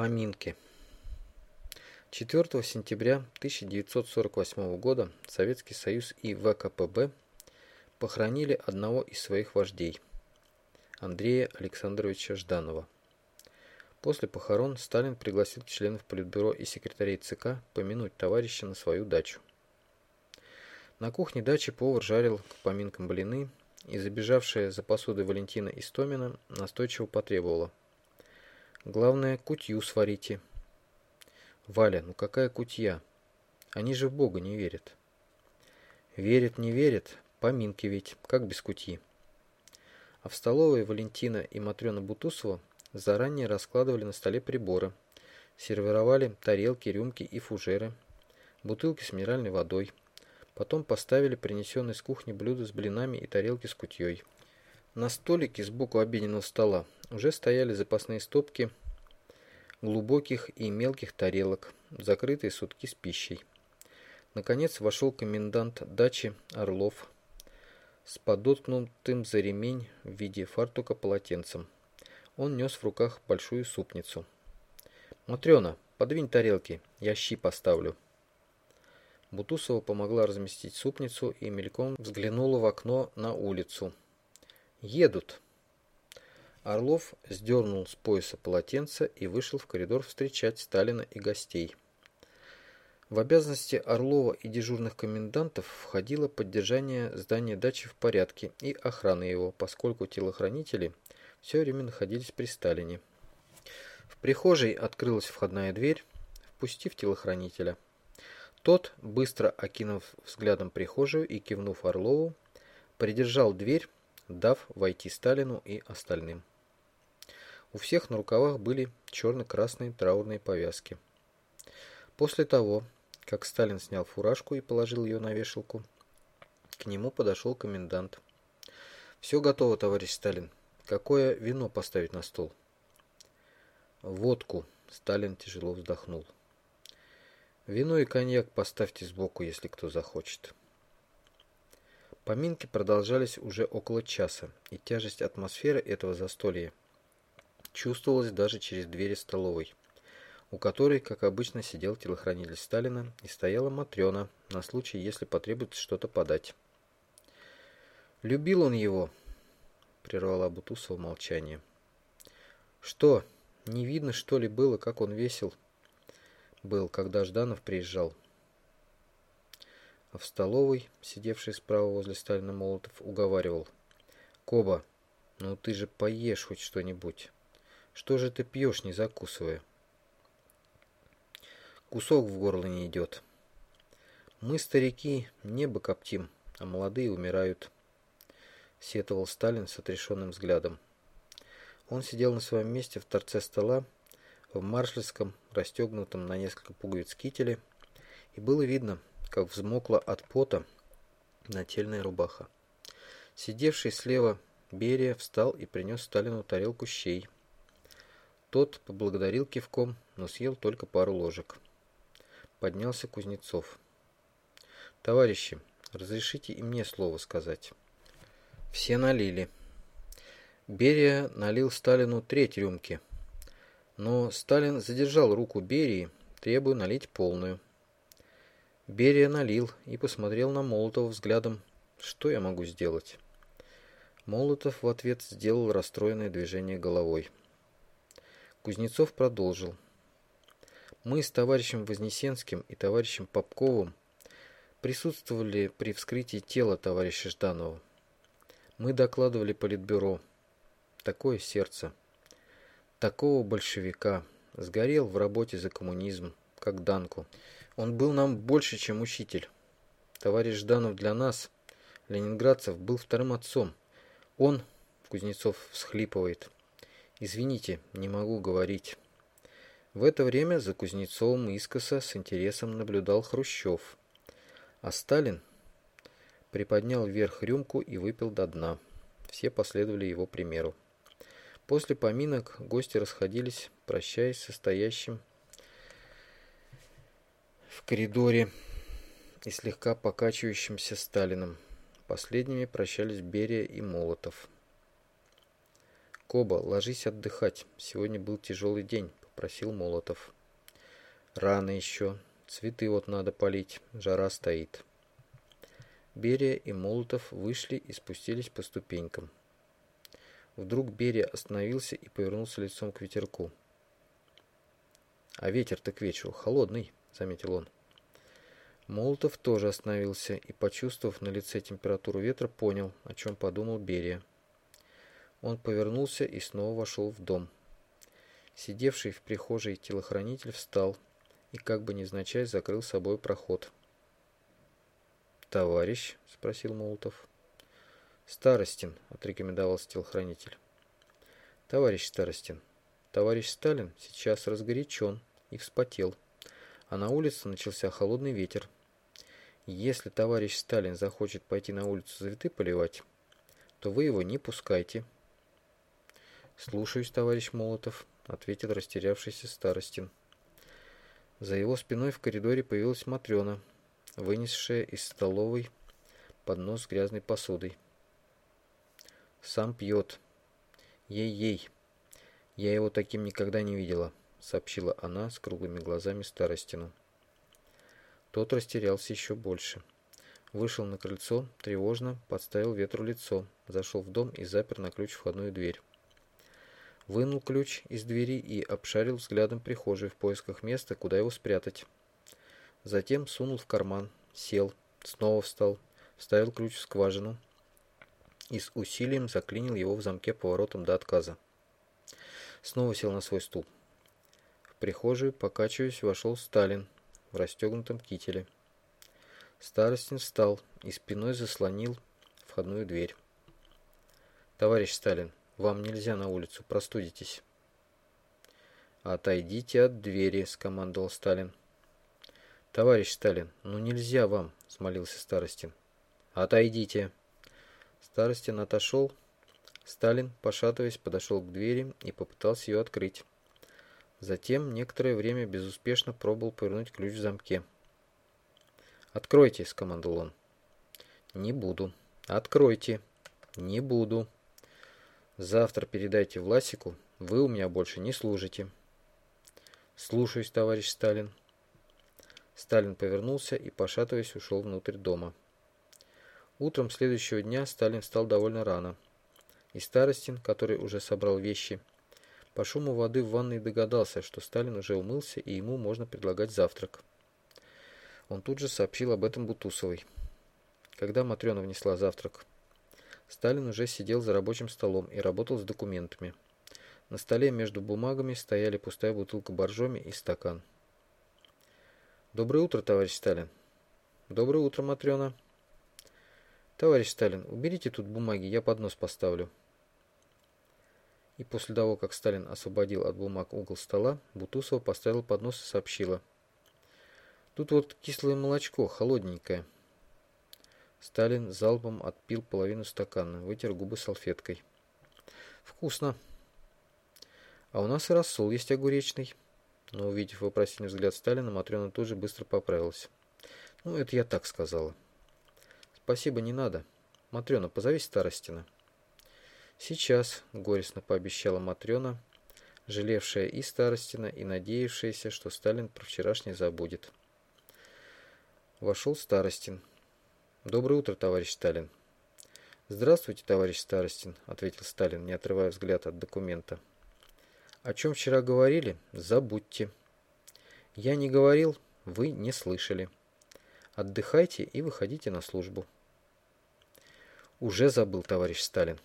Поминки. 4 сентября 1948 года Советский Союз и ВКПБ похоронили одного из своих вождей, Андрея Александровича Жданова. После похорон Сталин пригласил членов Политбюро и секретарей ЦК помянуть товарища на свою дачу. На кухне дачи повар жарил к поминкам блины, и забежавшая за посудой Валентина Истомина настойчиво потребовала – Главное, кутью сварите. Валя, ну какая кутья? Они же в Бога не верят. Верят, не верят, поминки ведь, как без кутьи. А в столовой Валентина и Матрена Бутусова заранее раскладывали на столе приборы, сервировали тарелки, рюмки и фужеры, бутылки с минеральной водой. Потом поставили принесенные с кухни блюда с блинами и тарелки с кутьей. На столике сбоку обеденного стола уже стояли запасные стопки глубоких и мелких тарелок, закрытые сутки с пищей. Наконец вошел комендант дачи Орлов с подоткнутым за ремень в виде фартука полотенцем. Он нес в руках большую супницу. «Матрена, подвинь тарелки, я щи поставлю». Бутусова помогла разместить супницу и мельком взглянула в окно на улицу. Едут. Орлов сдернул с пояса полотенце и вышел в коридор встречать Сталина и гостей. В обязанности Орлова и дежурных комендантов входило поддержание здания дачи в порядке и охрана его, поскольку телохранители все время находились при Сталине. В прихожей открылась входная дверь, впустив телохранителя. Тот, быстро окинув взглядом прихожую и кивнув Орлову, придержал дверь, дав войти Сталину и остальным. У всех на рукавах были черно-красные траурные повязки. После того, как Сталин снял фуражку и положил ее на вешалку, к нему подошел комендант. «Все готово, товарищ Сталин. Какое вино поставить на стол?» «Водку», — Сталин тяжело вздохнул. «Вино и коньяк поставьте сбоку, если кто захочет». Поминки продолжались уже около часа, и тяжесть атмосферы этого застолья чувствовалась даже через двери столовой, у которой, как обычно, сидел телохранитель Сталина и стояла Матрена на случай, если потребуется что-то подать. «Любил он его», — прервала Бутусова молчание. «Что, не видно, что ли, было, как он весел?» был, когда Жданов приезжал а в столовой, сидевший справа возле Сталина Молотов, уговаривал. «Коба, ну ты же поешь хоть что-нибудь. Что же ты пьешь, не закусывая?» Кусок в горло не идет. Мы, старики, небо коптим, а молодые умирают. Сетовал Сталин с отрешенным взглядом. Он сидел на своем месте в торце стола, в маршальском, расстегнутом на несколько пуговиц кителе, и было видно, как взмокла от пота нательная рубаха. Сидевший слева Берия встал и принес Сталину тарелку щей. Тот поблагодарил кивком, но съел только пару ложек. Поднялся Кузнецов. «Товарищи, разрешите и мне слово сказать». Все налили. Берия налил Сталину треть рюмки. Но Сталин задержал руку Берии, требуя налить полную. Берия налил и посмотрел на Молотова взглядом. Что я могу сделать? Молотов в ответ сделал расстроенное движение головой. Кузнецов продолжил. Мы с товарищем Вознесенским и товарищем Попковым присутствовали при вскрытии тела товарища Жданова. Мы докладывали Политбюро. Такое сердце. Такого большевика. Сгорел в работе за коммунизм, как Данку. Он был нам больше, чем учитель. Товарищ Жданов для нас, ленинградцев, был вторым отцом. Он, Кузнецов всхлипывает, извините, не могу говорить. В это время за Кузнецовым искоса с интересом наблюдал Хрущев. А Сталин приподнял вверх рюмку и выпил до дна. Все последовали его примеру. После поминок гости расходились, прощаясь со стоящим в коридоре и слегка покачивающимся Сталиным. Последними прощались Берия и Молотов. Коба, ложись отдыхать. Сегодня был тяжелый день, попросил Молотов. Рано еще. Цветы вот надо полить. Жара стоит. Берия и Молотов вышли и спустились по ступенькам. Вдруг Берия остановился и повернулся лицом к ветерку. «А ветер-то к вечеру холодный», — заметил он. Молотов тоже остановился и, почувствовав на лице температуру ветра, понял, о чем подумал Берия. Он повернулся и снова вошел в дом. Сидевший в прихожей телохранитель встал и, как бы невзначай, закрыл собой проход. «Товарищ?» – спросил Молотов. «Старостин», – отрекомендовался телохранитель. «Товарищ Старостин, товарищ Сталин сейчас разгорячен и вспотел, а на улице начался холодный ветер. Если товарищ Сталин захочет пойти на улицу цветы поливать, то вы его не пускайте». «Слушаюсь, товарищ Молотов», — ответил растерявшийся Старостин. За его спиной в коридоре появилась Матрена, вынесшая из столовой поднос с грязной посудой. «Сам пьет. Ей-ей. Я его таким никогда не видела», — сообщила она с круглыми глазами Старостину. Тот растерялся еще больше. Вышел на крыльцо, тревожно, подставил ветру лицо, зашел в дом и запер на ключ входную дверь вынул ключ из двери и обшарил взглядом прихожей в поисках места, куда его спрятать. Затем сунул в карман, сел, снова встал, вставил ключ в скважину и с усилием заклинил его в замке поворотом до отказа. Снова сел на свой стул. В прихожую, покачиваясь, вошел Сталин в расстегнутом кителе. Старостин встал и спиной заслонил входную дверь. «Товарищ Сталин, вам нельзя на улицу, простудитесь. Отойдите от двери, скомандовал Сталин. Товарищ Сталин, ну нельзя вам, смолился Старостин. Отойдите. Старостин отошел. Сталин, пошатываясь, подошел к двери и попытался ее открыть. Затем некоторое время безуспешно пробовал повернуть ключ в замке. «Откройте», — скомандовал он. «Не буду». «Откройте». «Не буду». Завтра передайте Власику, вы у меня больше не служите. Слушаюсь, товарищ Сталин. Сталин повернулся и, пошатываясь, ушел внутрь дома. Утром следующего дня Сталин встал довольно рано. И Старостин, который уже собрал вещи, по шуму воды в ванной догадался, что Сталин уже умылся и ему можно предлагать завтрак. Он тут же сообщил об этом Бутусовой. Когда Матрена внесла завтрак Сталин уже сидел за рабочим столом и работал с документами. На столе между бумагами стояли пустая бутылка боржоми и стакан. «Доброе утро, товарищ Сталин!» «Доброе утро, Матрена!» «Товарищ Сталин, уберите тут бумаги, я поднос поставлю». И после того, как Сталин освободил от бумаг угол стола, Бутусова поставила поднос и сообщила. «Тут вот кислое молочко, холодненькое». Сталин залпом отпил половину стакана, вытер губы салфеткой. «Вкусно!» «А у нас и рассол есть огуречный». Но, увидев вопросительный взгляд Сталина, Матрена тут же быстро поправилась. «Ну, это я так сказала». «Спасибо, не надо. Матрена, позови Старостина». «Сейчас», — горестно пообещала Матрена, жалевшая и Старостина, и надеявшаяся, что Сталин про вчерашнее забудет. Вошел Старостин. Доброе утро, товарищ Сталин. Здравствуйте, товарищ Старостин, ответил Сталин, не отрывая взгляд от документа. О чем вчера говорили, забудьте. Я не говорил, вы не слышали. Отдыхайте и выходите на службу. Уже забыл, товарищ Сталин.